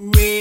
We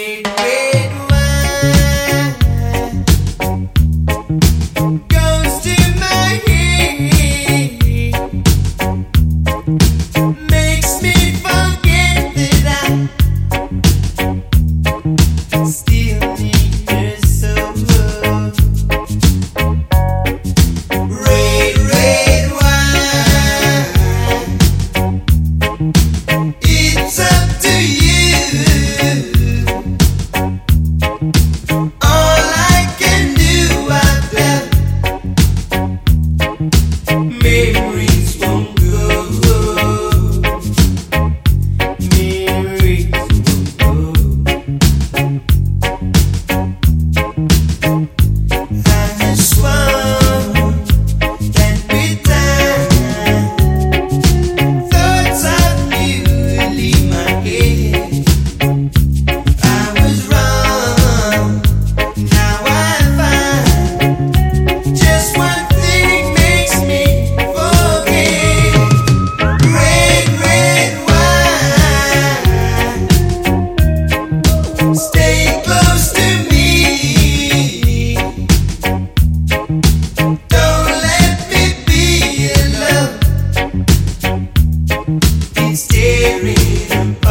It's steering